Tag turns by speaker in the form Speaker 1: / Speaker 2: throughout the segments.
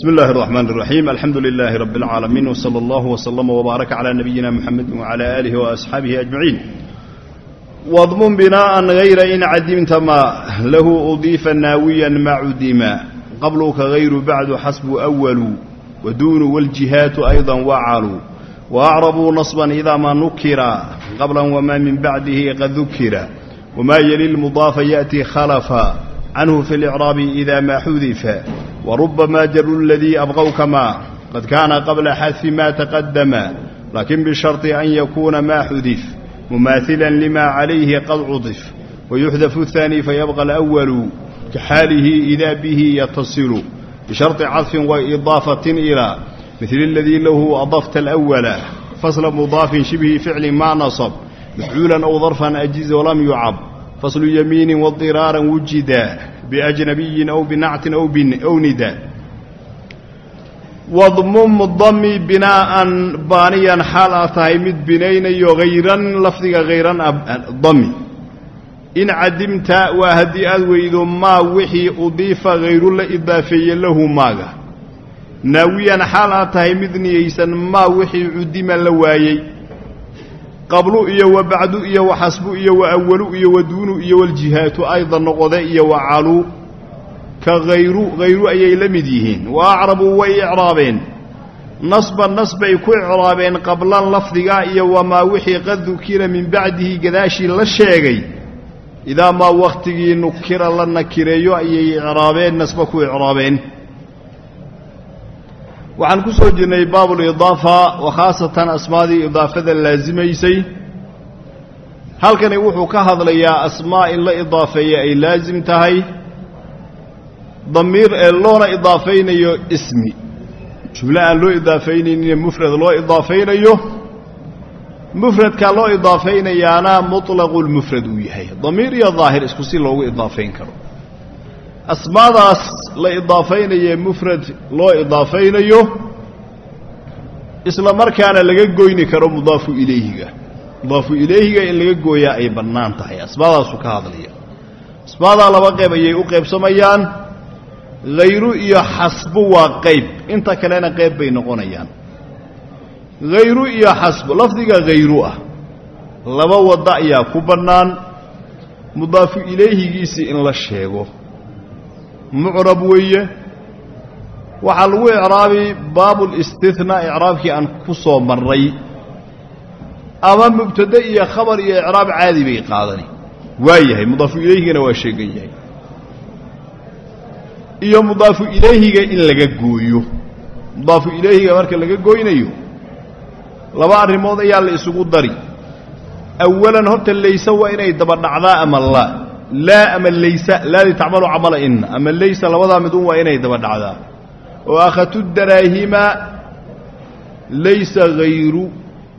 Speaker 1: بسم الله الرحمن الرحيم الحمد لله رب العالمين وصلى الله وسلم وبارك على نبينا محمد وعلى آله وأصحابه أجمعين واضمن بناء غير إن عدمت ما له أضيف ناويا ما عدما قبلك غير بعد حسب أول ودون والجهات أيضا وعلوا وأعربوا نصبا إذا ما نكر قبلا وما من بعده قد ذكر وما يلي المضاف يأتي خلفا عنه في الإعراب إذا ما حذف وربما جر الذي أبغوك ما قد كان قبل حذف ما تقدم لكن بشرط أن يكون ما حذف مماثلا لما عليه قد عطف ويحذف الثاني فيبقى الأول كحاله إذا به يتصل بشرط عطف وإضافة إلى مثل الذي له أضفت الأول فصل مضاف شبه فعل ما نصب مفعولا أو ظرفا أجز ولم يعب faslu yamiini wadiraaran wujida biajnabiyin aw binactin aw nida wadmum dami binaa'an baaniyan xaal aad tahay mid binaynayo hayran lafdiga hayran dami in cadimta waa haddii aad weydo maa wixii udiifa hayru la idaafeeye lahu maaga naawiyan xaal aad tahay mid niyaysan maa wixii cudima la waayey qablu iyo wa bacdu iyo wa xasbu iyo wa awalu iyo wa duunu iyo waljihaatu ayda noqode iyo wa calu. Ka hayru hayru ayay la mid yihiin. Wa acrabuu way icraabeen. Nasban nasbay ku icraabeen qablan lafdiga iyo wamaa wixii qad dukira min bacdihi gadaashii la sheegay. Idaa maa wakhtigii nukira la nakireeyo ayay icraabeen nasba ku icraabeen waxaan ku soo jirnay baabulidaafa wa khaasatan asmaadii idaafada laasimaysay. Halkani wuxuu ka hadlayaa asmaa in la idaafeeya ay laasim tahay damiir ee loona idaafaynayo ismi. Jumlo aan loo idaafaynaynine mufrad loo idaafaynayo. Mufradkaa loo idaafaynayaana muطlaqulmufrad uu yahay. Damiir iyo daahir isku si loogu idaafayn karo asmaadaas la idaafaynaye mufrad loo idaafaynayo isla markaana laga goyni karo mudaafu ilayhiga. Mudaafu ilayhiga in laga gooyaa ay bannaan tahay asmaadaasuu ka hadlaya. Asmaadaa laba qayb ayay u qaybsamayaan. Hayru iyo xasbu waa qayb. Inta kalena qayb bay noqonayaan. Hayru iyo xasbu lafdiga hayru ah. Laba wadda ayaa ku bannaan. Mudaafu ilayhigiisii in la sheego mucrab weeye. Waxaa lagu icraabi baabulistithnaa icraabkii aan ku soo marray ama mubtade iyo khabar iyo icraab caadi bay qaadani. Waa yahay mudaafu ilayhigana waa sheegan yahay. Iyo mudaafu ilayhiga in laga gooyo. Mudaafu ilayhiga marka laga goynayo laba arrimood ayaa la isugu dari. Awalan horta layse waa inay daba dhacdaa ama laa laa ama laysa laadii tacmalu camala inna ama laysa labadaa midun waa inay daba dhacdaa. Oo akhadtu daraahima laysa hayru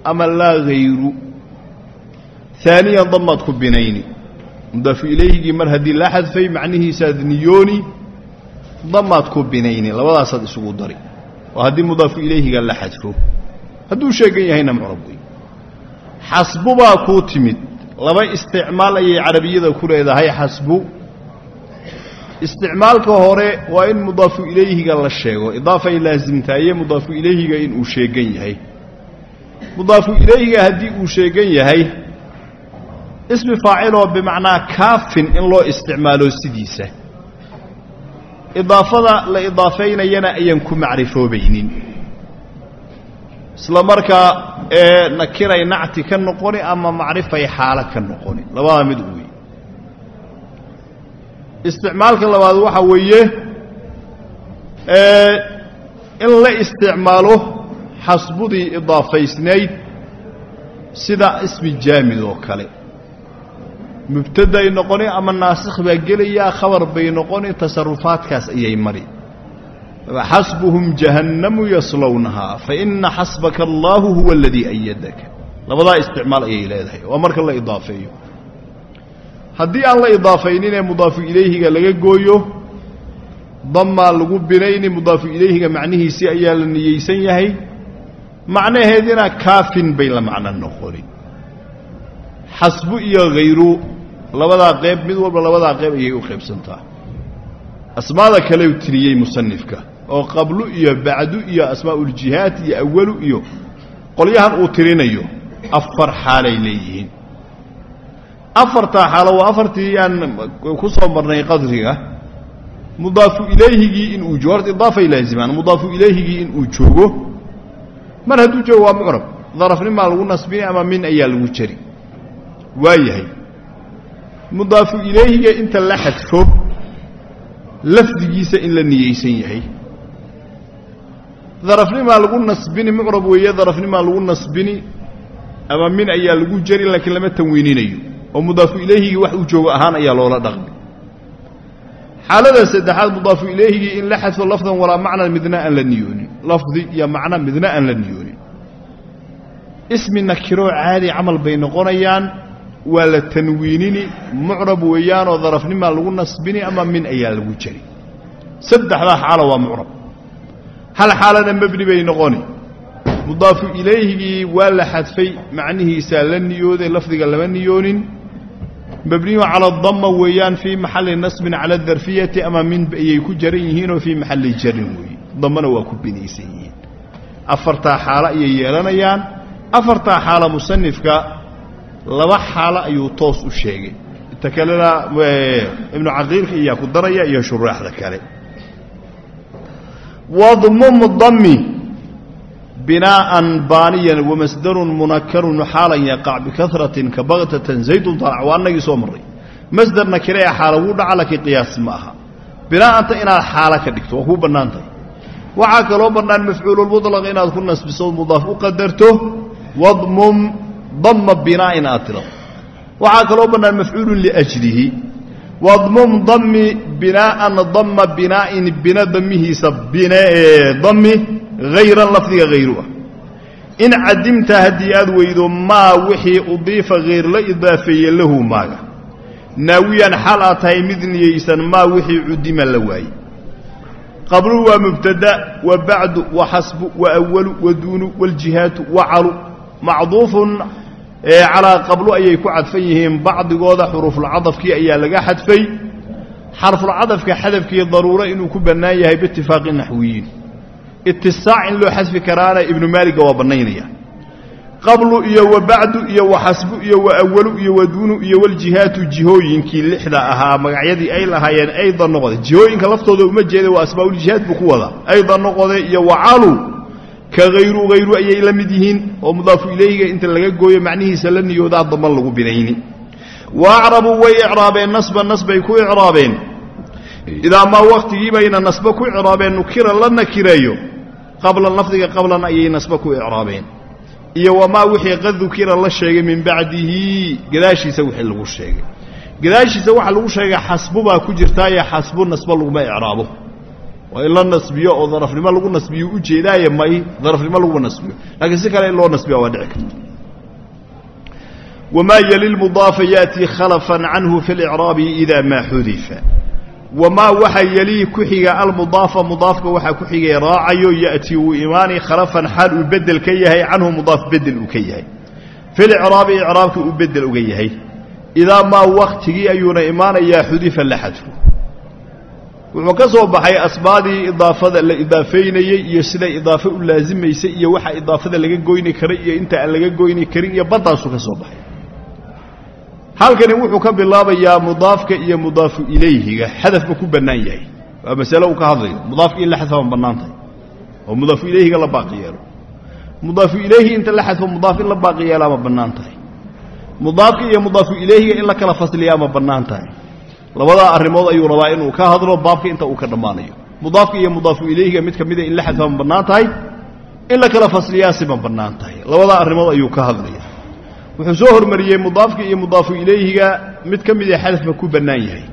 Speaker 1: ama laa hayru aaniyan damaad ku binayni. Mudaafu ilayhigii mar haddii la xadfay macnihiisaad niyooni damaad ku binayni. Labadaasaad isugu dari. Oo haddii mudaafu ilayhiga la xadfo. Hadduu sheegan yahayna mucrab wey xasbubaa kuu timid laba isticmaal ayay carabiyada ku leedahay xasbu. Isticmaalka hore waa in mudaafu ilayhiga la sheego. Idaafay laasimtaaye mudaafu ilayhiga inuu sheegan yahay. Mudaafu ilayhiga haddii uu sheegan yahay ismi faaciloo bimacnaa kaafin in loo isticmaalo sidiisa. Idaafada la idaafaynayana ayaan ku macrifoobaynin isla markaa ee nakiray nacti ka noqoni ama macrifay xaalo ka noqoni. Labadaa mid wey isticmaalka labaad waxa weeye in la isticmaalo xasbudii idaafaysnayd sida ismi jaamid oo kale. Mubtaday noqoni ama naasikh baa gelayaa khabar bay noqoni tasarufaadkaas ayay mari xasbuhum jahannamu yaslownahaa faina xasbaka allaahu huwa aladii ayadaka labadaa isticmaal ayay leedahay waa marka la idaafeeyo haddii aan la idaafayninee mudaafu ilayhiga laga gooyo damaa lagu binayni mudaafu ilayhiga macnihiisii ayaa la niyeysan yahay macnaheedina kaafin bay la macno noqoni xasbu iyo hayru labadaa qayb mid walba labadaa qayb ayay u qaybsantaa asmaada kale u tiriyey musanifka oo qablu iyo bacdu iyo asmaa'uljihaat iyo awalu iyo qolyahan uu tirinayo afar xaalay leeyihiin. Afartaa xaalo waa afartii aan ku soo marnay qadriga. Mudaafu ilayhigii inuu joogo horta idaafay laazimaan mudaafu ilayhigii inuu joogo. Mar hadduu joogo waa mucrab darafnimaa lagu nasbini ama min ayaa lagu jari. Waa yahay. Mudaafu ilayhiga inta la xadfo lafdigiisa in la niyeysan yahay darafnimaa lagu nasbini mucrab weeye darafnimaa lagu nasbini ama min ayaa lagu jari laakiin lama tanwiininayo. oo mudaafu ilayhigii wax uu ahaan ayaa loola dhaqmi. Xaalada saddexaad mudaafu ilayhigii in la xadfo lafdan walaa macnan midna aan la niyoonin. Lafdi iyo macno midna aan la niyoonin. Ismi nakiroo caadi camal bay noqonayaan waa la tanwiinini mucrab weeyaanoo darafnimaa lagu nasbini ama min ayaa lagu jari. Saddexdaa xaalo waa mucrab hal xaalana mebni bay noqoni. Mudaafu ilayhigii waa la xadfay macnihiisaa la niyooday lafdiga lama niyoonin. Mabniyu cala adama weeyaan fii maxalli nasbin cala adarfiyati ama min ayay ku jaran yihiinoo fii maxalli jarin weeye damana waa ku binaysan yihiin. Afartaa xaalo ayay yeelanayaan. Afartaa xaalo musanifka laba xaalo ayuu toos u sheegay. Inta kalena ibnu caqiilka iyaa ku daraya iyo shuraaxda kale wadmum dami binaa'an baaniyan wamasdarun munakarun xaalan yaqac bikaratin ka baktatan zaydun talac waa annagii soo marray. Masder nakire ee xaala wuu dhaca laakiin qiyaas ma aha. Binaa'anta inaad xaalo ka dhigto waa kuu bannaan tahay waxaa kaloo bannaan mafcuululmutlaq inaad ku nasbiso mudaaf u qadarto wadmum damma binaa'in aad tirado waxaa kaloo bannaan mafcuulun liajlihi wadmum dami binaa'an damma binaa'in bina damihiisa dami hayran lafdiga hayru ah. In cadimta haddii aad weydo maa wixii udiifa hayr la idaafeeye lahu maaga. Naawiyan xaal aad tahay mid niyeysan maa wixii cudima la waaye. Qablu waa mubtada wa bacdu wa xasbu wa awalu wa duunu waljihaatu wa calu macduufun calaa qablu ayay ku cadfan yihiin bacdigooda xuruufulcadafkii ayaa laga xadfay. Xarfulcadafka xadafkii daruuro inuu ku bannaan yahay biitifaaqi naxwiyiin. Itisaac in loo xadfi karaana ibnu maaliga waa bannaynaya qablu iyo wa bacdu iyo wa xasbu iyo wa awalu iyo wa duunu iyo waljihaatu jihooyinkii lixda ahaa magacyadii ay lahaayeen aydan noqode jihooyinka laftooda uma jeeda waa asmaa'uljihaad buu ku wadaa. Aydan noqode iyo wa calu ka hayru hayru ayay la mid yihiin oo mudaafu ilayhiga inta laga gooyo macnihiisa la niyoodaa damba lagu binayni. Wa acrabuu way icraabeen nasba nasbay ku icraabeen. Idaa maa wakhtigii bayna nasba ku icraabeen nukira la nakireeyo. Qablan lafdiga qablan ayay nasba ku icraabeen. Iyo wamaa wixii qad dukira la sheegay min bacdihi gadaashiisa wixii lagu sheegay. Gadaashiisa waxa lagu sheegay xasbu baa ku jirtaaye xasbu nasba laguma icraabo waa in la nasbiyo oo darafnimo lagu nasbiyo ujeedaaye may darafnimo laguma nasbiyo. Laakiin si kale in loo nasbiya waa dhici karta. Wamaa yali lmudaafa yaatii khalafan canhu fi licraabi idaa maa xudifa. Wamaa waxa yelii ku xiga almudaafa mudaafka waxaa ku xigay raacayo ya'tii wuu imaani khalafan xaal uu bedel ka yahay canhu mudaaf bedel uu ka yahay. Fi licraabi icraabka uu bedel uga yahay. Idaa maa wakhtigii ayuuna imaanayaa xudifa la xadfo wuxuu ka soo baxay asbaadii idaafada la idaafeynayey iyo siday idaafe u laasimaysay iyo waxa idaafada laga goyni karay iyo inta aan laga goyni karin iyo baddaasuu ka soo baxay. Halkani wuxuu ka bilaabayaa mudaafka iyo mudaafu ilayhiga. Xadafba ku bannaan yahay. Waa masale uu ka hadlayo. Mudaafka in la xadfa ma bannaan tahay. Oo mudaafu ilayhiga la baaqi yeelo. Mudaafu ilayhi inta la xadfo mudaaf in la baaqi yeelaa ma bannaan tahay. Mudaafka iyo mudaafu ilayhiga in la kala fasliyaa ma bannaan tahay labadaa arrimood ayuu rabaa inuu ka hadlo baabka inta uu ka dhammaanayo. Mudaafka iyo mudaafu ilayhiga mid ka mida in la xadfa ma bannaan tahay in la kala fasliyaasi ma bannaan tahay. Labadaa arrimood ayuu ka hadlaya wuxuu soo hormariyey mudaafka iyo mudaafu ilayhiga mid ka mida xadafba ku bannaan yahay.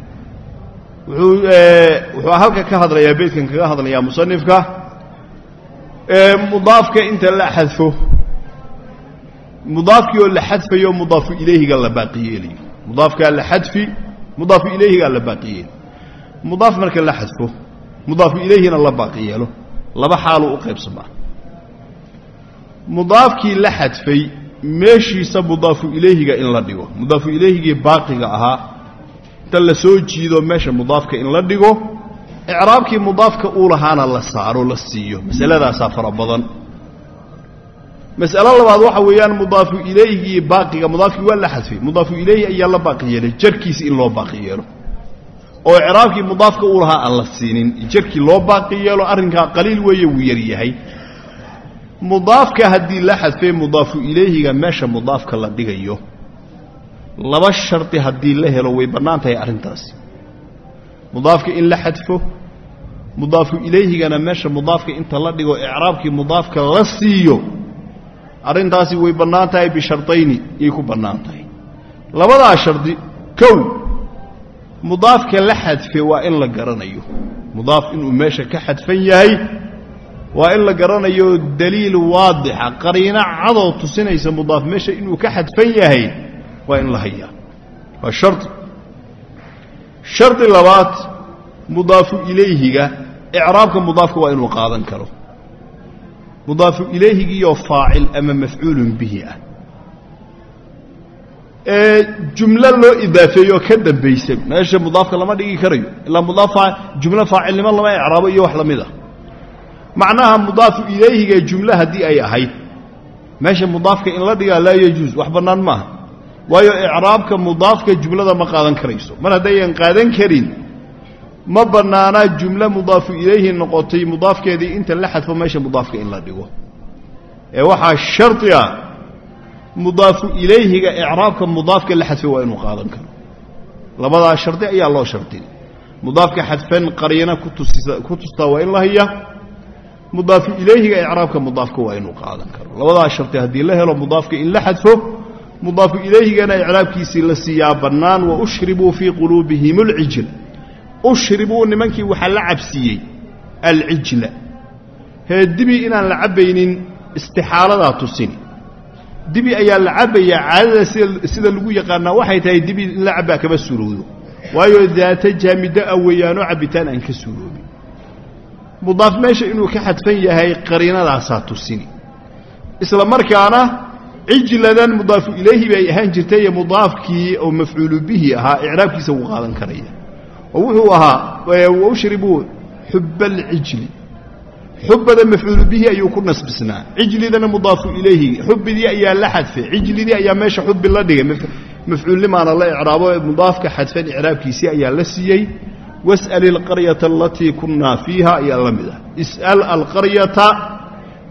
Speaker 1: Wuxuu wuxuu halka ka hadlayaa beydkan kaga hadlayaa musanifka mudaafka inta la xadfo. Mudaafkii oo la xadfayo mudaafu ilayhiga la baaqi mudaafkaa la xadfi mudaafu ilayhigaa la baaqi yeelo mudaaf marka la xadfo mudaafu ilayhina la baaqi yeelo laba xaaluu u qaybsamaa mudaafkii la xadfay meeshiisa mudaafu ilayhiga in la dhigo. Mudaafu ilayhigii baaqiga ahaa inta la soo jiido meesha mudaafka in la dhigo icraabkii mudaafka uu lahaana la saaro la siiyo. Masaladaasaa fara badan mas'alo labaad waxa weeyaan mudaafu ilayhigii baaqiga mudaafkii waa la xadfay. Mudaafu ilayhi ayaa la baaqi yeelay jarkiisi in loo baaqi yeelo. Oo icraabkii mudaafka uu lahaa aan la siinin jarkii loo baaqi yeelo arrinkaa qaliil weeye wuu yar yahay. Mudaafka haddii la xadfay mudaafu ilayhiga meesha mudaafka la dhigayo laba shardi haddii la helo way bannaan tahay arrintaasi. Mudaafka in la xadfo mudaafu ilayhigana meesha mudaafka inta la dhigo icraabkii mudaafka la siiyo arrintaasi way bannaan tahay bishardayni yay ku bannaan tahay. Labadaa shardi kow mudaafka la xadfe waa in la garanayo. Mudaaf inuu meesha ka xadfan yahay waa in la garanayo daliil waadixa qariino cadoo tusinaysa mudaaf meesha inuu ka xadfan yahay waa in la hayaa waa shardi. Shardi labaad mudaafu ilayhiga icraabka mudaafka waa inuu qaadan karo mudaafu ilayhigiioo faacil ama mafcuulun bihi ah. Ee jumlo loo idaafeeyoo ka dambaysa meesha mudaafka lama dhigi karayo ilaa mudaaf jumlo faacilnimo lama icraabo iyo wax la mid ah. Macnaha mudaafu ilayhiga jumlo haddii ay ahayd meesha mudaafka in la dhigaa laa yajuus wax bannaan maaha. Waayo icraabka mudaafka jumlada ma qaadan karayso. Mar haddayan qaadan karin ma bannaanaa jumlo mudaafu ilayhi noqotay mudaafkeedii inta la xadfo meesha mudaafka in la dhigo. Ee waxaa shardi ah mudaafu ilayhiga icraabka mudaafka la xadfay waa inuu qaadan karo. Labadaa shardi ayaa loo shardin mudaafka xadfan qariina ku tustaa waa in la haya mudaafu ilayhiga icraabka mudaafka waa inuu qaadan karo. Labadaa shardi haddii la helo mudaafka in la xadfo mudaafu ilayhigana icraabkiisii la siiyaa bannaan wa ushribuu fii quluubihim alcijl ushribuu nimankii waxaa la cabsiiyey alcijla hee dibi inaan la cabbaynin istixaaladaa tusin. Dibi ayaa la cabbayaa caadada sida lagu yaqaanaa waxay tahay dibi in la cabbaa kama suurowdo. Waayo daata jaamiddo ah weeyaanoo cabbitaan aan ka suuroobin mudaaf meesha inuu ka xadfan yahay qariinadaasaa tusini isla markaana cijladan mudaafu ilayhi bay ahaan jirtay mudaafkii oo mafcuulu bihi ahaa icraabkiisa wuu qaadan karaya oo wuxuu ahaa waushribuu xuba alcijli xubbada mafcuulu bihi ayuu ku nasbisnaa. Cijlidana mudaafu ilayhi. Xubbidii ayaa la xadfay. Cijlidii ayaa meesha xubbi la dhigay. Mafcuulnimaana la icraabo mudaafka xadfan icraabkiisii ayaa la siiyey. Was'al ilqaryata alatii kunnaa fiiha ayaa la mid ah. Is'al alqaryata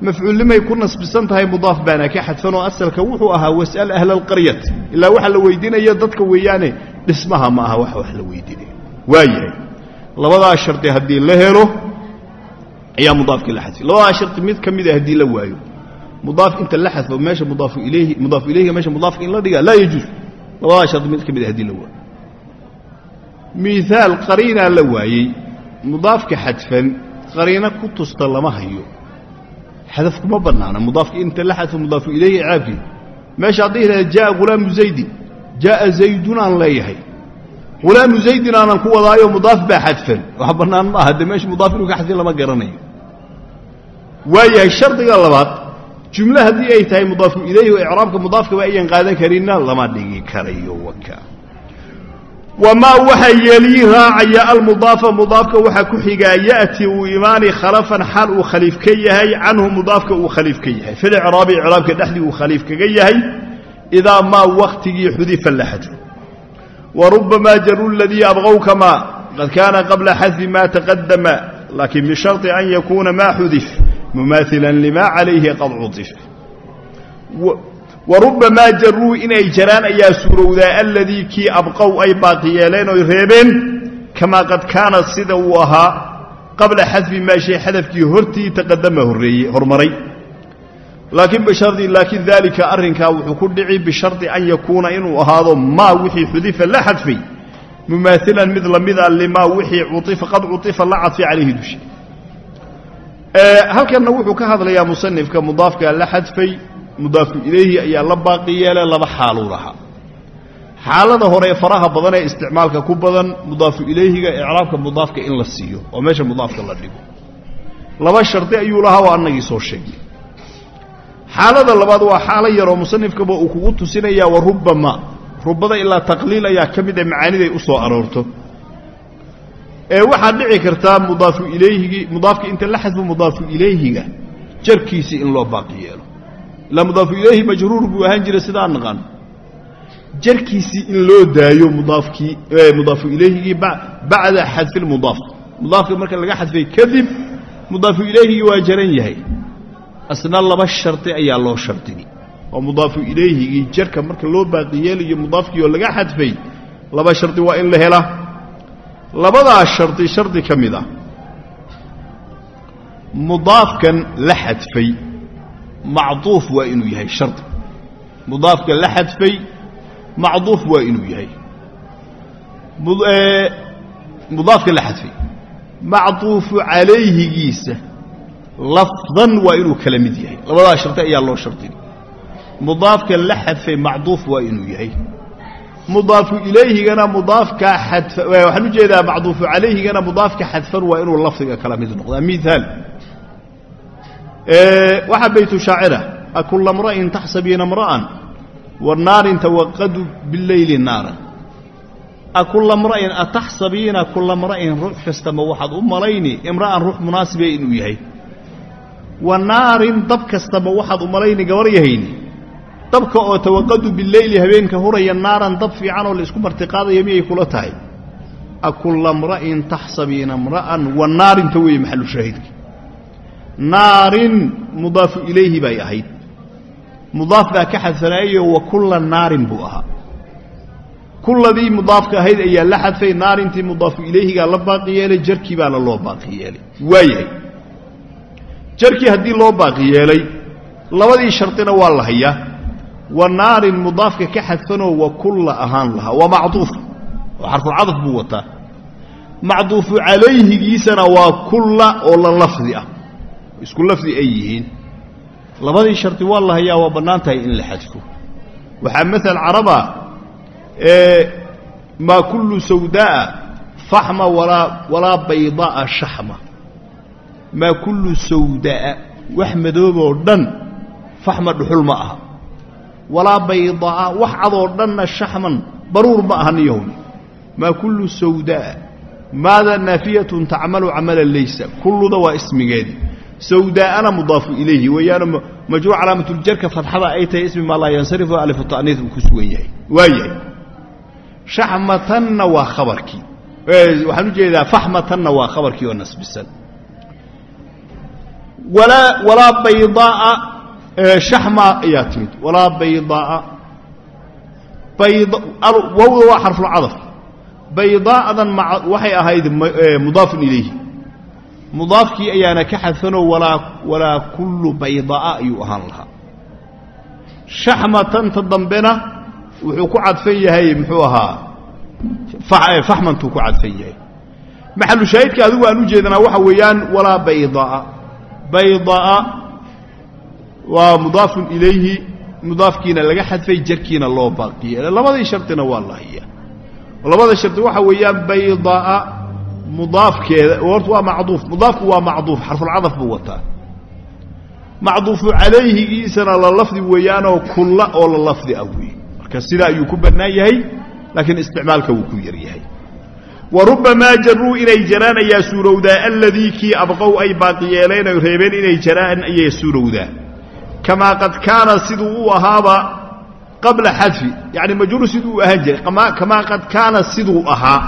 Speaker 1: mafcuulnimay ku nasbisan tahay mudaaf baana ka xadfanoo asalka wuxuu ahaa was'al ahla alqaryati ilaa waxa la weydiinaya dadka weeyaane dhismaha ma aha wax wax la weydiinaya waayahay. Labadaa shardi haddii la helo ayaa mudaafkii la xadfay. Labadaa shardi mid ka mida haddii la waayo mudaaf inta la xadfo meesha mudaafu ilayhi mudaafu ilayhiga meesha mudaafka in la dhigaa laa yajuus labadaa shardi mid ka mida haddii la waayo. Miaal qariinaa la waayey mudaafka xadfan qariino ku tusta lama hayo. Xadafkuma bannaana mudaafka inta la xadfo mudaafu ilayhi icraabkii meesha haddii yidhahda jaaa hulaamu zaydin. Jaaa zaydun leeyahay hulaamu zaydin aanan ku wadaayo mudaaf baa xadfan. Wax bannaan ma aha dee meesha mudaaf inuu ka xadfin lama garanayo. Waayahay shardiga labaad jumlo haddii ay tahay mudaafu ilayhi oo icraabka mudaafkaba ayan qaadan karinna lama dhigi karayo waka wamaa waxaa yeelii raacaya almudaafa mudaafka waxaa ku xigaa ya'ti uu imaani khalafan xaal uu khaliif ka yahay canhu mudaafka uu khaliif ka yahay. Filicraabi icraabka dhexdii uu khaliif kaga yahay idaa maa wakhtigii xudifa la xadfo wa rubamaa jaru ladii abqowka maa qad kaana qabla xadfi ma taqadama laakiin bisharطi an yakuuna maa xudif mumaailan lima calayhi qad cutif warubamaa jaruu inay jaraan ayaa suurowdaa alladii kii abqow ay baaqi yeeleen oy reebeen kamaa qad kaana sida uu ahaa qabla xadfi maa shay xadafkii hortii taqadama horreeyey hormaray laakiin bishardi laakiin daalika arrinkaa wuxuu ku dhici bishardi an yakuuna inuu ahaado maa wixii xudifa la xadfay mumaailan mid lamida limaa wixii qad cuifa la cadfay calayhi dusha. Halkanna wuxuu ka hadlayaa musanifka mudaafka la xadfay mudaafu ilayhi ayaa la baaqi yeele laba xaaluu lahaa xaalada hore faraha badan ee isticmaalka ku badan mudaafu ilayhiga icraabka mudaafka in la siiyo oo meesha mudaafka la dhigo. Laba shardi ayuu lahaa oo annagii soo sheegnay xaalada labaad waa xaalo yaroo musanifkaba uu kugu tusinayaa wa rubama rubada ilaa taqliil ayaa ka mid a macaaniday u soo aroorto. Ee waxaad dhici kartaa mudaafu ilayhigii mudaafka inta la xadfo mudaafu ilayhiga jarkiisii in loo baaqi yeelo. Ilaa mudaafu ilayhi majruur buu ahaan jiray sidaa naqaan. Jarkiisii in loo daayo mudaafkii mudaafu ilayhigii bacda xadfi lmudaaf mudaafka marka laga xadfay kadib mudaafu ilayhigii waa jaran yahay asna laba shardi ayaa loo shardigi oo mudaafu ilayhigii jarka marka loo baaqi yeelayo mudaafkii oo laga xadfay laba shardi waa in la helaa labadaa shardi shardi ka mid ah. Mudaafkan la xadfay macduuf waa inuu yahay shardi mudaafka la xadfay macduuf waa inuu yahay. Mudaafka la xadfay. Macduufu calayhigiisa lafdan waa inuu kala mid yahay. Labadaa shardi ayaa loo shardigi mudaafka la xadfay macduuf waa inuu yahay. Mudaafu ilayhigana mudaafka xadfa waxaan u jeedaa macduufu calayhigana mudaafka xadfan waa inuu lafdiga kala mid noqdaa. Miaal waxaa baytu shaacira akula mra'in taxsabiina mra'an wanaarin tawaqadu bileyli naaran. Akula mra'in ataxsabiina kula mra'in ruux kastama waxaad u malayni imra'an ruux munaasibe inuu yahay wa naarin dab kastama waxaad u malayni gabar yahayni dabka oo tawaqadu bileyli habeenka huraya naaran dab fiican oo la isku martiqaadaya miyay kula tahay? Akulla mra'in taxsabiina mra'an wa naarinta weeye maxalu shaahidka naarin mudaafu ilayhi bay ahayd. Mudaaf baa ka xadfanaayo wa kulla naarin buu ahaa. Kulladii mudaafka ahayd ayaa la xadfay naarintii mudaafu ilayhigaa la baaqi yeelay jarkii baana loo baaqi yeelay. Waayahay jarkii haddii loo baaqi yeelay labadii shardina waa la hayaa. Wa naarin mudaafka ka xadfanoo wa kulla ahaan lahaa. Waa macduuf. Oo xarfulcadaf buu wataa. Macduufu calayhigiisana waa kulla oo la lafdi ah. Isku lafdi ay yihiin. Labadii shardi waa la hayaa waa bannaan tahay in la xadfo. Waxaa maal caraba maa kullu sawdaa'a faxma walaa baydaa'a shaxma maa kullu sawdaa'a wax madooboo dhan faxma dhuxul ma aha. Walaa baydaa'a wax cadoo dhanna shaxman baruur ma aha niyahun maa kullu sawdaa'a maada naafiyatun tacmalu camalan laysa kulluda waa ismigeedii sawdaa'ana mudaafu ilayhi weeyaano majruuc calaamatuljarka fadxada ay tahay ismi maa laa yansarifu alifu ta'niis uu ku sugan yahay. Waa shaxmatanna waa khabarkii. Waxaan u jeedaa faxmatanna waa khabarkii oo nasbisan walaa baydaa'a shaxma ayaa timid. Walaa baydaa'a bayd wawda waa xarfulcadaf baydaa'adan waxay ahayd mudaafun ilayhi. Mudaafkii ayaana ka xadfanoo walaa kullu baydaa'a ayuu ahaan lahaa. Shaxmatanta dambena wuxuu ku cadfan yahay muxuu ahaa faxmantuu ku cadfan yahay. Maxalu shaahidka adigu aan u jeedanaa waxa weeyaan walaa baydaa'a baydaa'a waa mudaafun ilayhi mudaafkiina laga xadfay jarkiina loo baaqi yeelay labadii shardina waa la hayaa. Labada shardi waxa weeyaan baydaa'a mudaafkeeda horta waa macduuf mudaafku waa macduuf xarfulcadaf buu wataa. Macduufu calayhigiisana la lafdi weeyaanoo kulla oo la lafdi ah marka sidaa ayuu ku bannaan yahay laakiin isticmaalka wuu ku yar yahay wa rubbamaa jaruu inay jaraan ayaa suurowdaa alladii kii abqow ay baaqi oy reebeen inay jaraan ayay suurowdaa. Kamaa qad kaana siduu u ahaaba qabla xadfi yacni majruur siduu u ahaan jiray. Kamaa qad kaana siduu ahaa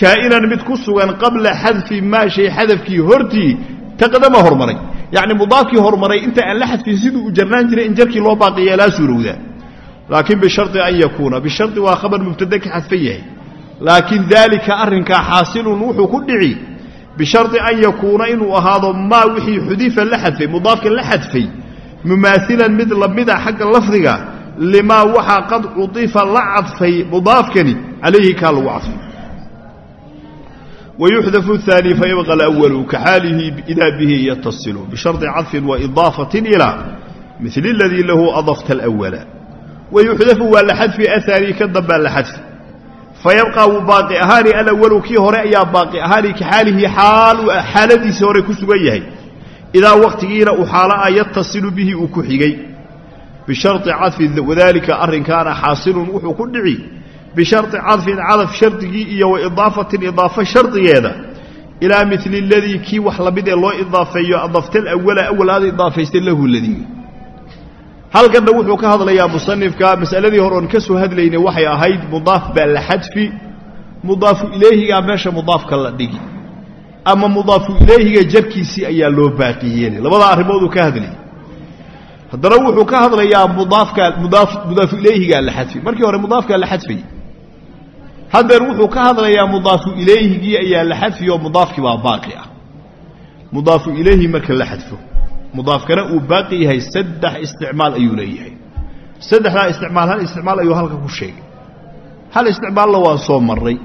Speaker 1: kaa'inan mid ku sugan qabla xadfi maa shay xadafkii hortii taqdama hormaray. Yacni mudaafkii hormaray inta aan la xadfin siduu u jarnaan jiray in jarkii loo baaqi suurowdaa. Laakiin bishardi an yakuuna bishardi waa khabar mubtada ka xadfan yahay laakiin daalika arrinkaa xaasilun wuxuu ku dhici bishardi an yakuuna inuu ahaado maa wixii xudifa la xadfay mudaafka la xadfay mumaailan mid lamida xagga lafdiga limaa waxaa qad cudifa la cadfay mudaafkani calayhi kaa lagu cadfay. Wayuxdafu aani fayabqa alwalu kaxaalihi idaa bihi yatasilu bishardi cadfin wa idaafatin ilaa mil اladii lahu adafta alwala wayuxdafu waa la xadfi ahaani ka danbaa la xadfi fayabqa wuu baaqi ahaani alawalu kii hore ayaa baaqi ahaani kaxaalihi xaal xaaladiisii hore ku sugan yahay idaa waqtigiina uu xaala'a yatasilu bihi uu ku xigay bishardi cadfi wadaalika arrinkaana xaasilun wuxuu ku dhici bisharطi cadfin cadaf shardigii iyo wa idaafatin idaafo shardigeeda ilaa mili اladii kii wax la mid ee loo idaafeeyo adafta alawala awal idaafaystay lahu ladiga halkanna wuxuu ka hadlayaa musanifka. Masaladii hore oon ka soo hadlaynay waxay ahayd mudaaf baa la xadfi. Mudaafu ilayhigaa meesha mudaafka la dhigi. Ama mudaafu ilayhiga jarkiisii ayaa loo baaqi yeelay arrimooduu ka hadlayay haddana wuxuu ka hadlayaa mudaafka mudaafu ilayhigaa la xadfi. Markii hore mudaafkaa la xadfayey haddeer wuxuu ka hadlayaa mudaafu ilayhigii ayaa la xadfiyo mudaafkii baa baaqi ah. Mudaafu ilayhi marka la xadfo mudaafkana uu baaqi yahay saddex isticmaal ayuu leeyahay. Saddexdaa isticmaal hal isticmaal ayuu halka ku sheegay. Hal isticmaalna waa soo marray.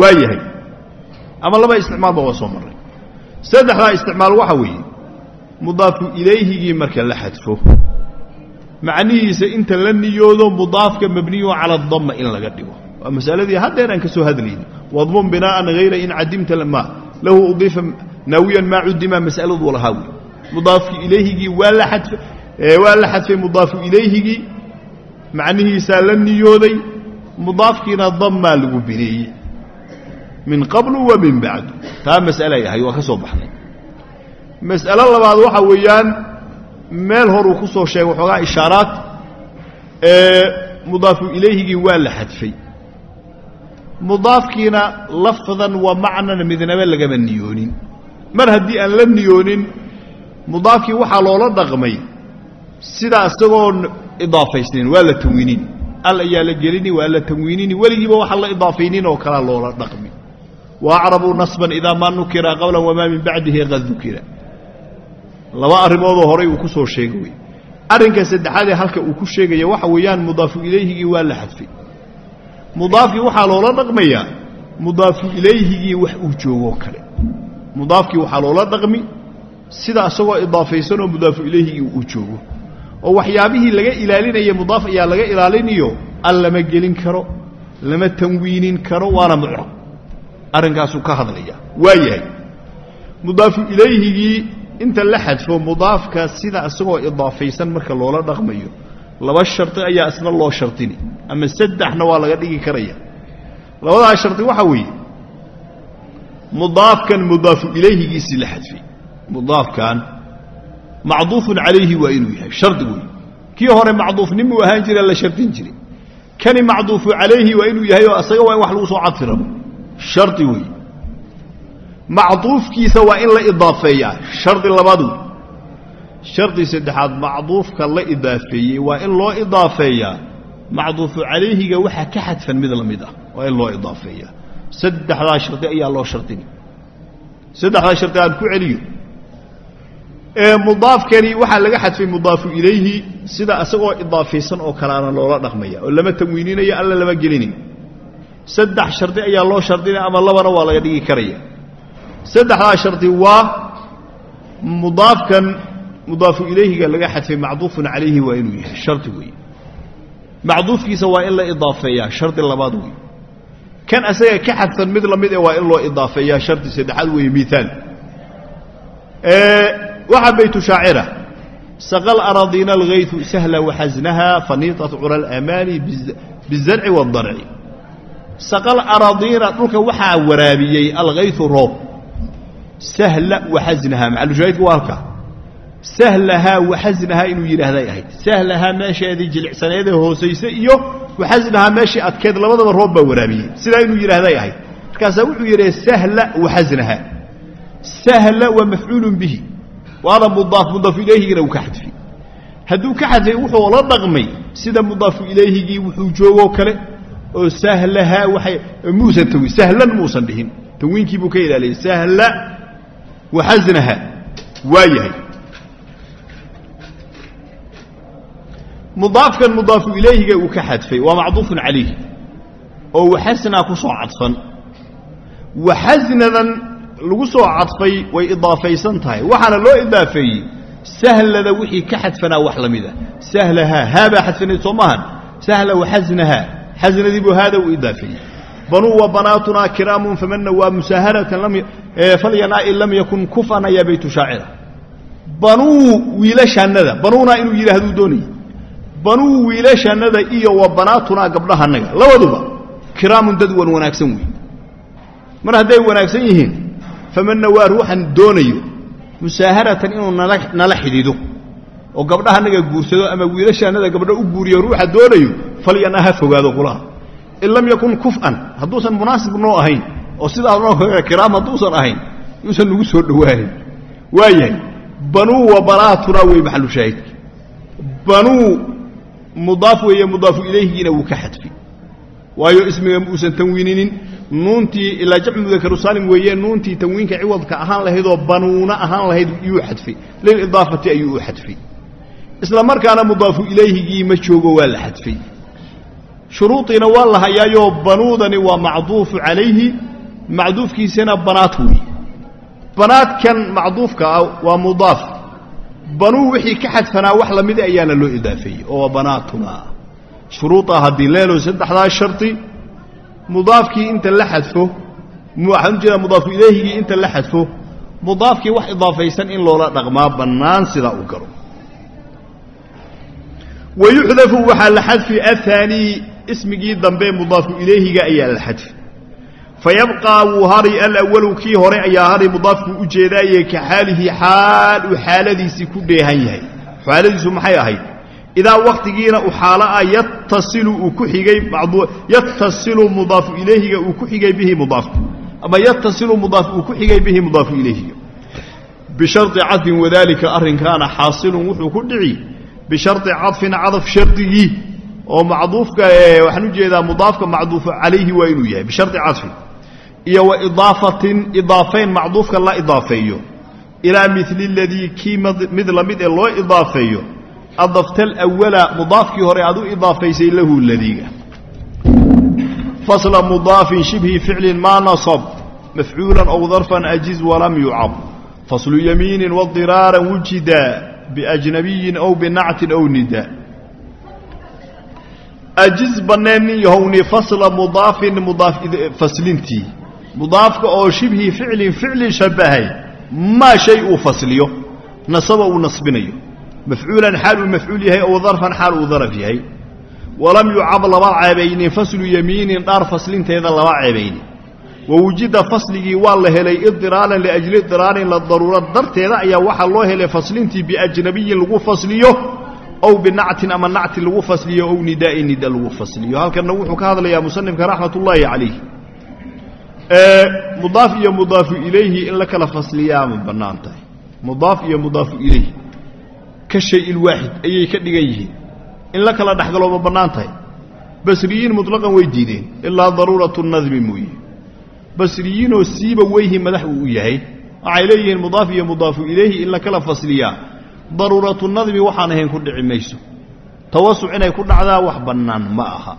Speaker 1: Waa yahay. Ama laba isticmaalba waa soo marray. Saddexdaa isticmaal waxa weeye mudaafu ilayhigii marka la xadfo. Macnihiisa inta la niyoodo mudaafka mabniyu cala adama in laga dhigo. Waa masaladii haddeer aan ka soo hadlayni wadmun binaa'an hayra in cadimta ma lahu udiifa naawiyan maa cudima masaladu lahaa wey mudaafki ilayhigii waa la adf waa la xadfay mudaafu ilayhigii macnihiisaa la niyooday mudaafkiina dammaa lagu bineeyey min qablu wa min bacdu. Taa mas'alay ahay waa ka soo baxnay. Mas'alo labaad waxa weeyaan meel horuu ku soo sheegay waxoogaa ishaaraad ee mudaafu ilayhigii waa la xadfay. Mudaafkiina lafdan wa macnan midnaba lagama niyoonin. Mar haddii aan la niyoonin mudaafkii waxaa loola dhaqmay sidaa isagoon idaafaysnayn waa la tanwiinin. Al ayaa la gelini waa la tanwiinini weligiiba waxaa la idaafaynin oo kalea loola dhaqmi. Wa acrabuu nasban idaa maa nukira qawlan wamaa min bacdihi qad dukira laba arrimoodoo horay uu ku soo sheegay. Wey arrinka saddexaadee halka uu ku sheegaya waxa weeyaan mudaafu ilayhigii waa la xadfay. Mudaafkii waxaa loola dhaqmayaa mudaafu ilayhigii wax uu joogoo kale. Mudaafkii waxaa loola dhaqmi sida isagoo idaafaysanoo mudaafu ilayhigii uu joogo. oo waxyaabihii laga ilaalinaya mudaaf ayaa laga ilaalinayo al lama gelin karo lama tanwiinin karo waana mucrab. Arrinkaasuu ka hadlaya waa yahay. Mudaafu ilayhigii inta la xadfo mudaafka sida isagoo idaafaysan marka loola dhaqmayo laba shardi ayaa isna loo shardini ama saddexna waa laga dhigi karaya. Labadaas shardi waxaa weeye mudaafkan mudaafu ilayhigiisii la xadfay mudaafkan macduufun calayhi waa inuu yahay shardi wey kii hore macduufnimuu ahaan jira la shardin jiray. Kani macduufu calayhi waa inuu yahay oo isaga waa in wax lagu soo cadfi rabo shardi wey macduufkiisa waa in la idaafeeyaa shardi labaad wey shardi saddexaad macduufka la idaafeeyey waa in loo idaafeeyaa. Macduufu calayhiga waxaa ka xadfan mid la mid ah waa in loo idaafeeyaa. Saddexdaa shardi ayaa loo mudaafkani waxaa laga xadfay mudaafu ilayhi sida isagoo idaafaysan oo kaleana loola dhaqmaya oo lama tanwiininayo alla lama gelinayo saddex shardi ayaa loo shardinaya ama labana waa laga dhigi karaya. Saddexdaa shardi waa mudaafkan mudaafu ilayhiga laga xadfay macduufun calayhi waa inuu yahay shardi weeye macduufkiisa waa in la idaafeeyaa shardi labaad weeye kan asaga ka xadfan mid la mid e waa in loo idaafeeyaa shardi saddexaad weeye miaal waxaa baytu shaacira. Saqal araadiina algaytu sahla waxasnaha faniitat cura alamaani bizarci waadarci saqal araadiina dhulka waxaa waraabiyey algaytu roob. Sahla waxasnaha macalushaahidku waa halkaa sahlahaa waxasnahaa inuu yidhaahday ahayd. Sahlahaa meesheedii jilicsaneedee hoosayse iyo waxasnahaa meeshii adkeed labadaba roob baa waraabiyey. Sidaa inuu yidhaahday ahayd. Markaasaa wuxuu yidhi sahla waxasnaha sahla waa mafcuulun bihi waana mudaaf mudaafu ilayhigina uu ka xadfay. Hadduu ka xadfay wuxuu la dhaqmay sida mudaafu ilayhigii wuxuu joogoo kale oo sahlahaa waxay muusan tawin sahlan muusan dhihin. Tawiinkii buu ka ilaaliyey sahla waxasnaha waa yahay. Mudaafkan mudaafu ilayhiga uu ka xadfay waa macduufun calayhi oo waxasnaa ku soo cadfan waxasnadan lagu soo cadfay way idaafaysan tahay. Waxaana loo idaafeeyey sahlada wixii ka xadfanaa wax la mida sahlahaa haabaa xadfanayd soo maahan sahla waxasnahaa xasnadii buu haada u idaafeeyey banuu wa banaatunaa kiraamun famana waa musaaharatan falyanaa in lam yakun kufan baytu shaacira. Banuu wiilashaannada banuunaa inuu yidhaahduu doonayay. Banuu wiilashannada iyo wa banaatunaa gabdhahannaga labaduba kiraamun dad wan wanaagsan weeye mar hadday wanaagsan yihiin famanna waa ruuxan doonayo musaaharatan inuu nala xidhiido oo gabdhahannaga guursado ama wiilashaannada gabdho u guuriyo ruuxa doonayo falyan ha fogaado qulaha. In lam yakun kuf'an hadduusan munaasib noo ahayn oo sidaa noo kiraam hadduusan ahayn yuusan nagu soo dhowaanin waayahay banuu wa banaatuna wey maxalu shaahidka banuu mudaaf weeye mudaafu ilayhigiina wuu ka xadfi. Waayo ismiga muusan tanwiininin nuuntii ilaa jamcu mudakaru saalim weeye nuuntii tanwiinka ciwadka ahaan lahaydoo banuuna ahaan lahayd yuu xadfay lilidaafati ayuu u xadfay isla markaana mudaafu ilayhigii ma joogo waa la xadfay shuruudiina waa la hayaayoo banuudani waa macduufu calayhi macduufkiisana banaat wey banaadkan macduufka ah waa mudaaf. Banuu wixii ka xadfanaa wax lamida ayaana loo idaafeeyey oo banaatuna. Shuruudaa haddii leelo saddexdaa shardi mudaafkii inta la xadfo waxaan u jeedaa mudaafu ilayhigii inta la xadfo mudaafkii wax idaafaysan in loola dhaqmaa bannaan sidaa u galo. Wayuxdafu waxaa la xadfi ahaanii ismigii dambe mudaafu ilayhiga ayaa la xadfi. Fayabqaa wuu hari alawalu kii hore ayaa hari mudaafku u jeedaaye ka xaalihi xaal uu xaaladiisii ku dheehan yahay. Xaaladiisu maxay idaa wakhtigiina u xaalo ah yatasilu uu ku xigay yatasilu mudaafu ilayhiga uu ku xigay bihi mudaafku ama yatasilu mudaaf uu ku xigay bihi mudaafu ilayhiga bishardi cadfin wadaalika arrinkaana xaasilun wuxuu ku dhici bishardi cadfin cadaf shardigii oo macduufka waxaan u jeedaa mudaafka macduufu calayhi waa inuu yahay bishardi cadfin iyo wa idaafatin idaafayn macduufka la idaafeeyo ilaa mili ladii kii mid la mid ee loo idaafeeyo adafta alawala mudaafkii hore aad u idaafaysay lahu ladiiga fasla mudaafin shibhi ficlin maa nasab mafcuulan ow darfan ajiz walam yucab faslu yamiinin wadiraaran wujida biajnabiyin ow binactin ow nida ajiz banneennin yahowni fasla mudaafin mudaaf faslintii mudaafka oo shibhi ficlin ficlin shabahay maa shay uu fasliyo nasaba uu nasbinayo mafcuulan xaal uu mafcuul yahay ow darfan xaal uu daraf yahay walam yucab lama ceebaynin faslu yamiinin dhaar faslinteeda lama ceebaynin wawujida fasligii waa la helay idiraaran liajli idiraarin la daruura darteeda ayaa waxaa loo helay faslintii biajnabiyin lagu fasliyo ow binactin ama nacti lagu fasliyo ow nidaa'in nida lagu fasliyo halkanna wuxuu ka hadlayaa musanifka raxmatullaahi calayh mudaaf iyo mudaafu ilayhi in la kala fasliyaa ma bannaan tahay ka shay ilwaaxid ayay ka dhigan yihiin. In la kala dhexgalo ma bannaan tahay. Basriyiin mutlaqan way diideen ilaa daruuratu nadmi mooye basriyiinoo siiba weyhi madax uu u yahay. Waxay leeyihiin mudaaf iyo mudaafu ilayhi in la kala fasliyaa. Daruuratu nadmi waxaan ahayn ku dhici mayso. Tawasuc inay ku dhacdaa wax bannaan ma aha.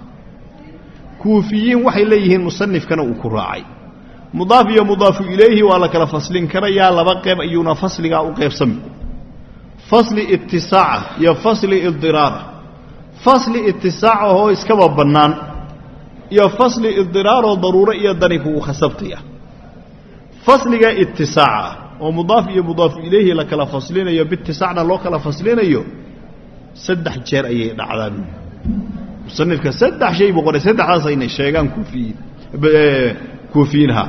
Speaker 1: Kuufiyiin waxay leeyihiin musanifkana uu ku raacay. Mudaaf iyo mudaafu ilayhi waa la kala faslin karayaa laba qeyb ayuuna fasligaa u qaybsami fasli itisaaca iyo fasli idiraara fasli itisaaca oo iskaba bannaan iyo fasli idiraaroo daruuro iyo dani kugu khasabtaya. Fasliga itisaaca oo mudaaf iyo mudaafu ilayhi la kala faslinayo biitisaacna loo kala faslinayo saddex jeer ayay dhacdaan. Musanifka saddex shay buu qoray saddexdaas aynay sheegaan kuufiyiin kuufiyiinha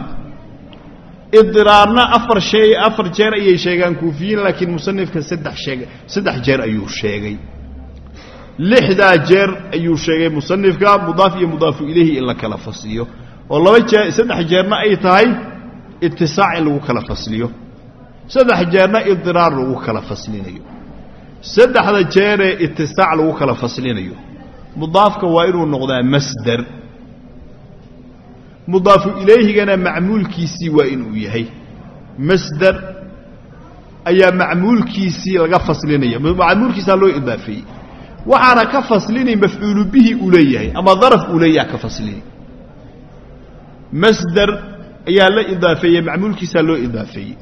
Speaker 1: idiraarna afar shay afar jeer ayay sheegaan kuufiyiin laakiin musanifka saddex sheeg saddex jeer ayuu sheegay. Lixdaa jeer ayuu sheegay musanifka mudaaf iyo mudaafu ilayhi in la kala fasliyo. Oo laba jee saddex jeerna ay tahay itisaac in lagu kala fasliyo. Saddex jeerna idiraar lagu kala faslinayo. Saddexda jeeree itisaac lagu kala faslinayo. Mudaafka waa inuu noqdaa masder mudaafu ilayhigana macmuulkiisii waa inuu yahay. Masder ayaa macmuulkiisii laga faslinaya. Macmuulkiisaa loo idaafeeyey waxaana ka faslini mafcuulu bihi uu leeyahay ama daraf uu leeyaha ka faslini masder ayaa la idaafeeyey macmuulkiisaa loo idaafeeyey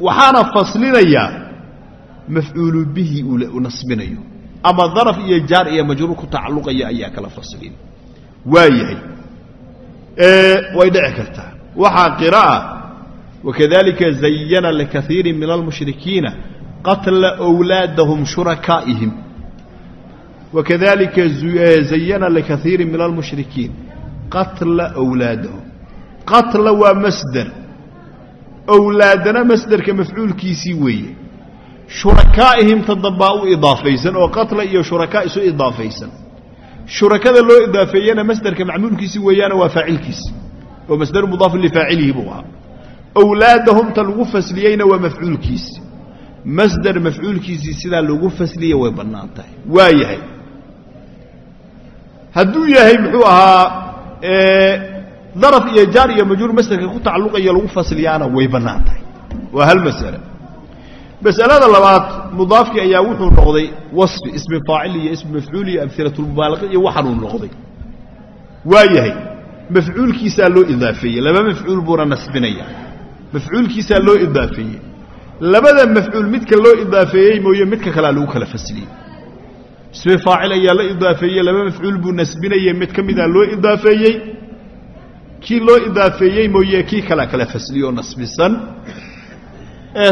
Speaker 1: waxaana faslinayaa mafcuulu bihi uu nasbinayo. Ama daraf iyo jaar iyo majruur ku tacalluqaya ayaa kala faslin waa yahay. Way dhici kartaa. Waxaa qira'a wakadalika zayana likaiiri min almushrikiina qatla wlaadahum shurakaa'ihim. Wakadalika zayana likaiiri min almushrikiin qatla wlaadahum qatla waa masder. Owlaadana masderka mafcuulkiisii weeye. Shurakaa'ihim ta dambaa u idaafaysan oo qatla iyo shurakaa isu idaafaysan shurakada loo idaafeeyena masderka macmuulkiisii weeyaana waa faacilkiisi oo masdaru mudaafun lifaacilihi buu ahaa owlaadahum ta lagu fasliyeyna waa mafcuulkiisi masder mafcuulkiisii sidaa lagu fasliya way bannaan tahay waa yahay hadduu yahay muxuu ahaa daraf iyo jaar iyo majruur masderka ku tacalluqayo lagu fasliyaana way bannaan tahay waa hal masale masalada labaad mudaafkii ayaa wuxuu noqday wasfi ismi faacil iyo ismi mafcuul iyo amhilatulmubaalaqa iyo waxaanuu noqday. Waa yahay mafcuulkiisaa loo idaafeeyey laba mafcuul buuna nasbinaya. Mafcuulkiisaa loo idaafeeyey. Labada mafcuul midka loo idaafeeyey mooye midka kalea lagu kala fasliyey. Ismi faacil ayaa la idaafeeyey laba mafcuul buu nasbinayey mid ka mida loo idaafeeyey. Kii loo idaafeeyey mooye kii kalea kala fasliyo nasbisan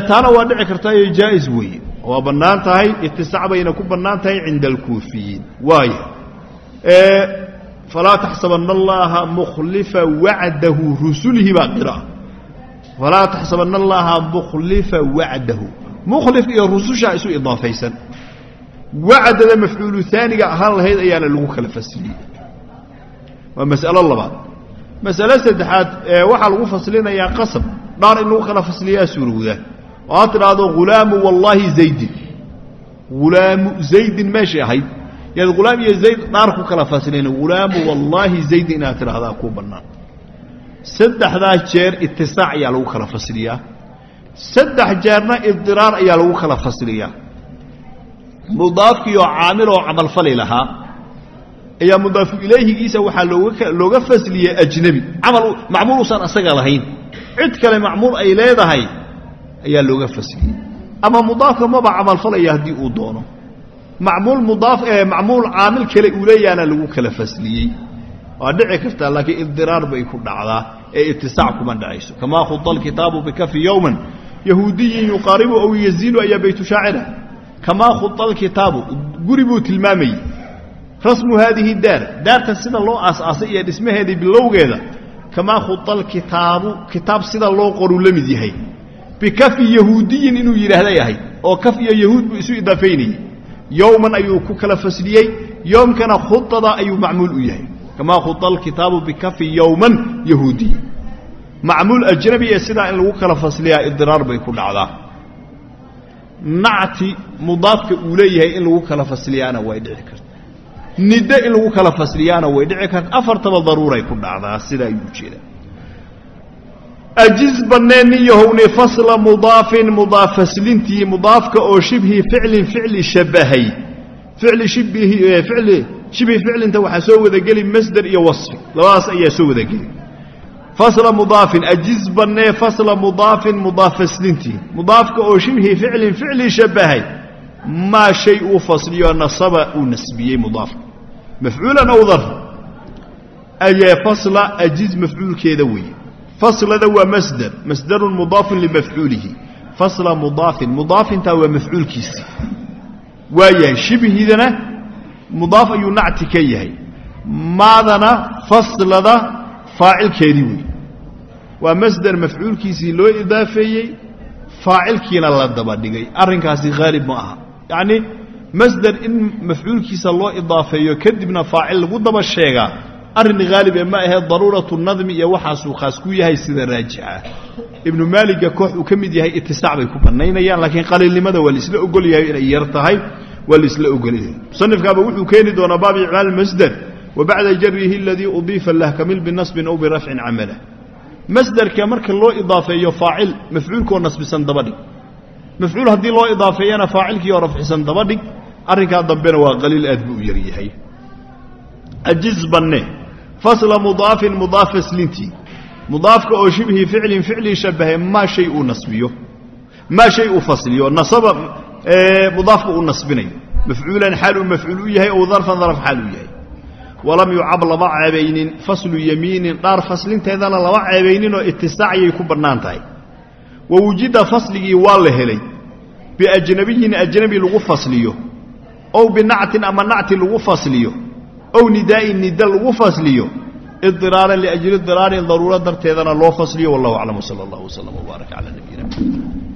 Speaker 1: taana waa dhici kartaayo jaa'is weeye. Waa bannaan tahay itisaac bayna ku bannaan tahay cinda alkuufiyiin. Waaya falaa taxsabanna allaha mukhlifa wacdahu rusulihi baa qira'a. Falaa taxsabanna allaha mukhlifa wacdahu. Mukhlif iyo rusushaa isu idaafaysan. Wacdada mafcuulu aaniga ahaan lahayd ayaana lagu kala fasliyey. Waa mas'alo labaad. Masale saddexaad waxaa lagu faslinayaa qasab. Dhaar in lagu kala fasliyaa suurowda oo aad tidhaahdo hulaamu wallaahi zaydin hulaamu zaydin meeshay ahayd. Yaad hulaam iyo zayd dhaar ku kala faslina hulaamu wallaahi zaydin inaad tidhahdaa kuu bannaan. Saddexdaa jeer itisaac ayaa lagu kala fasliyaa saddex jeerna idiraar ayaa lagu kala fasliyaa mudaafkiioo caamil oo camalfali lahaa ayaa mudaafu ilayhigiisa waxaa looga fasliyey ajnebi camal macmuul usan asaga lahayn. Cid kale macmuul ay leedahay ayaa looga fasliyey ama mudaafka maba camalfalaya haddii uu doono. Macmuul mudaaf ee macmuul caamil kale uu leeyahana lagu kala fasliyey. Waa dhici kartaa laakiin idiraar bay ku dhacdaa ee itisaac kuma dhacayso. Kamaa khuda alkitaabu bikafi yowman yahuudiyin yuqaaribu aw yaziilu ayaa baytu shaacira. Kamaa khuda alkitaabu guri buu tilmaamayey rasmu haadihi daar daarta sida loo aas-aasay iyo dhismaheedii bilowgeeda kamaa khuda alkitaabu kitaab sida loo qoruu la mid yahay bikafi yahuudiyin inuu yidhaahda yahay oo kaf iyo yahuud buu isu idaafaynayey yowman ayuu ku kala fasliyey yoomkana khudada ayuu macmuul u yahay. Kamaa khuda alkitaabu bikafi yowman yahuudiyin. Macmuul ajnabi ee sidaa in lagu kala fasliyaa idiraar bay ku dhacdaa. Nacti mudaafka uu leeyahay in lagu kala fasliyaana way dhici karta niddo in lagu kala fasliyaana way dhici karta afartaba daruuray ku dhacdaa sidaa ayuu u jeedaa ajiz banneen nin yahowni fasla mudaafin mudaaf faslintii mudaafka oo shibhi ficlin ficli shabahay ficli shibhi ficli shibhi ficlinta waxaa soo wadageli masder iyo wasfi labadaas ayaa soo wadageli fasla mudaafin ajiz bannee fasla mudaafin mudaaf faslintii mudaafka oo shibhi ficlin ficli shabahay maa shay uu fasliyo nasaba uu nasbiyey mudaafka mafcuulan aw dar ayee fasla ajiz mafcuulkeeda weeye faslada waa masder masdarun mudaafun limafcuulihi fasla mudaafin. Mudaafintaa waa mafcuulkiisii waa yahay shibhidana mudaaf ayuu nacti ka yahay. Maadana faslada faacilkeedii weeye waa masder mafcuulkiisii loo idaafeeyey faacilkiina la daba dhigay arrinkaasi haalib ma aha. Yacnii masder in mafcuulkiisa loo idaafeeyo kadibna faacil lagu daba sheegaa arrin haalib ee ma ahee daruuratu nadmi iyo waxaasuu khaas ku yahay sida raajixa ibnu maaliga koox uu ka mid yahay itisaac bay ku bannaynayaan laakiin qaliilnimada waa laisla ogol yahay inay yar tahay waa laisla ogol yahay musanifkaaba wuxuu keeni doonaa baab icmaal masder wa bacda aladii udiifa lah kamil binasbin aw birafcin camala. Masderka marka loo idaafeeyo faacil mafcuulkoo nasbisan dabadhig mafcuul haddii loo idaafeeyana faacilkii oo rafcisan dabadhig arrinkaa dambena waa qaliil aad buu u yaryahay. Ajiz banne fasla mudaafin mudaaf faslintii mudaafka oo shibhi ficlin ficlii shabahe maa shay uu nasbiyo. Maa shay uu fasliyo. Nasaba mudaafka uu nasbinayo. Mafcuulan xaal uu mafcuul u yahay ow darfan daraf xaal uu yahay. Walam yucab lama ceebaynin faslu yamiinin dhaar faslinteedana lama ceebayninoo itisaaciyay ku bannaan tahay. Wa wujida fasligii waa la helay. Biajnabiyin ajnabi lagu fasliyo. Ow binactin ama nacti lagu fasliyo ow nidaa'in nida lagu fasliyo idiraaran liajli idiraarin daruuro darteedana loo fasliyo wallahu aclam wsala allah wslam wbaarak cala nabiyina mxamed